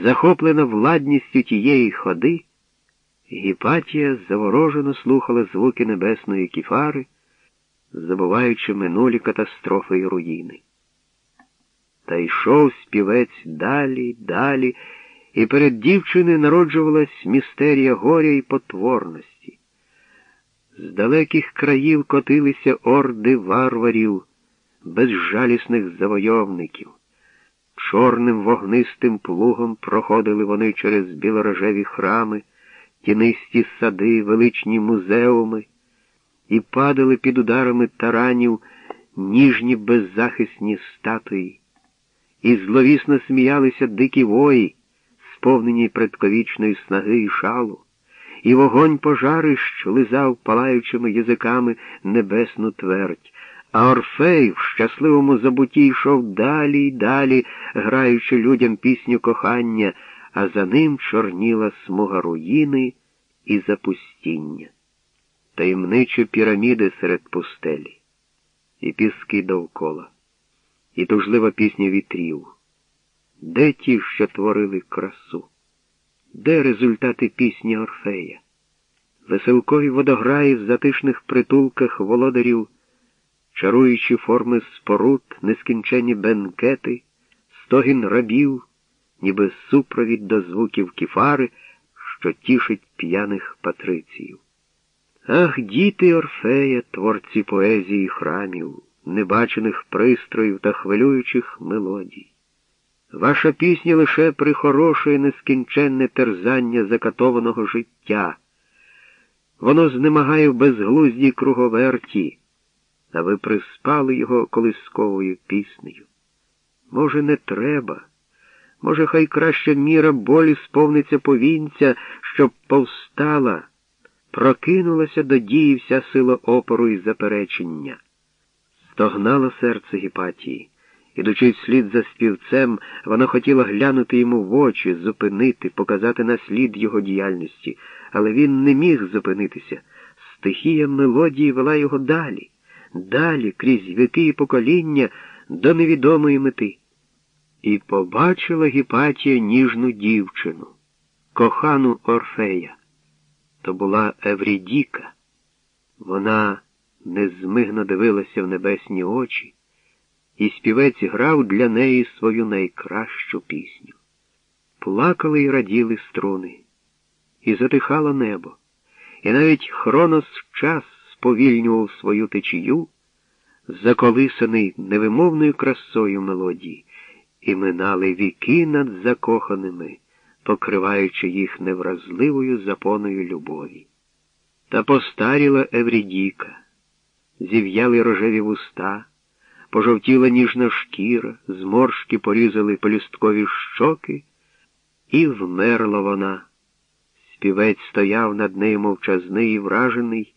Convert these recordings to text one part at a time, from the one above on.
Захоплена владністю тієї ходи, Гіпатія заворожено слухала звуки небесної кіфари, забуваючи минулі катастрофи й руїни. Та йшов співець далі, далі, і перед дівчиною народжувалась містерія горя і потворності. З далеких країв котилися орди варварів, безжалісних завойовників. Чорним вогнистим плугом проходили вони через білорожеві храми, тінисті сади, величні музеуми, і падали під ударами таранів ніжні беззахисні статуї, і зловісно сміялися дикі вої, сповнені предковічної снаги і шалу, і вогонь пожарищ лизав палаючими язиками небесну твердь. А Орфей в щасливому забутті йшов далі й далі, граючи людям пісню кохання, а за ним чорніла смуга руїни і запустіння, таємничі піраміди серед пустелі, і піски довкола, і тужлива пісня вітрів. Де ті, що творили красу? Де результати пісні Орфея? Веселкові водограї в затишних притулках володарів чаруючі форми споруд, нескінчені бенкети, стогін рабів, ніби супровід до звуків кіфари, що тішить п'яних патриціїв. Ах, діти Орфея, творці поезії храмів, небачених пристроїв та хвилюючих мелодій. Ваша пісня лише прихорошує нескінченне терзання закатованого життя. Воно знемагає в безглуздій круговерті а ви приспали його колисковою піснею. Може, не треба, може, хай краща міра болі сповниться повінця, щоб повстала, прокинулася до дії вся сила опору і заперечення. Стогнало серце Гіпатії. Ідучи вслід за співцем, вона хотіла глянути йому в очі, зупинити, показати наслід його діяльності, але він не міг зупинитися. Стихія мелодії вела його далі далі, крізь віки і покоління до невідомої мети. І побачила Гіпатія ніжну дівчину, кохану Орфея. То була Еврідіка. Вона незмигно дивилася в небесні очі, і співець грав для неї свою найкращу пісню. Плакали й раділи струни, і затихало небо, і навіть хронос час сповільнював свою течію, заколисаний невимовною красою мелодії, і минали віки над закоханими, покриваючи їх невразливою запоною любові. Та постаріла Еврідіка, зів'яли рожеві вуста, пожовтіла ніжна шкіра, зморшки порізали полюсткові щоки, і вмерла вона. Співець стояв над нею мовчазний і вражений,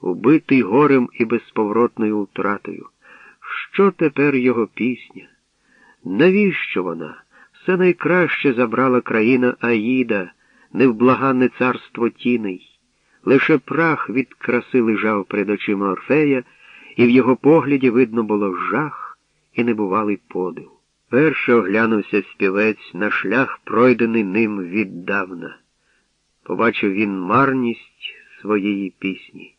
убитий горем і безповоротною втратою. Що тепер його пісня? Навіщо вона? Все найкраще забрала країна Аїда, невблаганне царство тіней. Лише прах від краси лежав перед очима Орфея, і в його погляді видно було жах і небувалий подив. Перше оглянувся співець на шлях, пройдений ним віддавна. Побачив він марність своєї пісні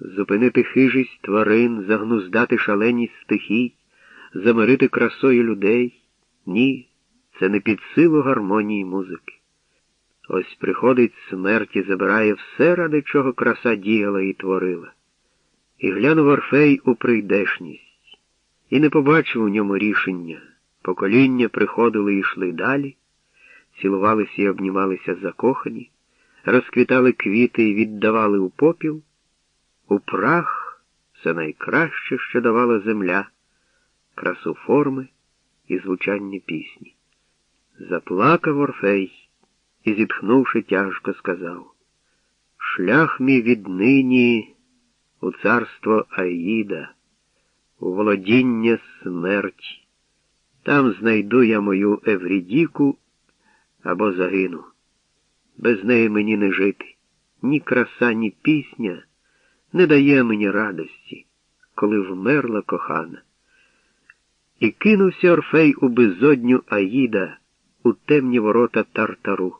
зупинити хижість тварин, загнуздати шаленість стихій, замирити красою людей. Ні, це не під силу гармонії музики. Ось приходить смерть і забирає все, ради чого краса діяла і творила. І глянув Орфей у прийдешність, і не побачив у ньому рішення. Покоління приходили і йшли далі, цілувалися і обнімалися закохані, розквітали квіти і віддавали у попіл. У прах все найкраще, що давала земля, красу форми і звучання пісні. Заплакав Орфей і, зітхнувши, тяжко сказав Шлях мій віднині у царство Аїда, у володіння смерті. Там знайду я мою Еврідіку або загину. Без неї мені не жити, ні краса, ні пісня не дає мені радості, коли вмерла кохана. І кинувся Орфей у безодню Аїда. у темні ворота тартару.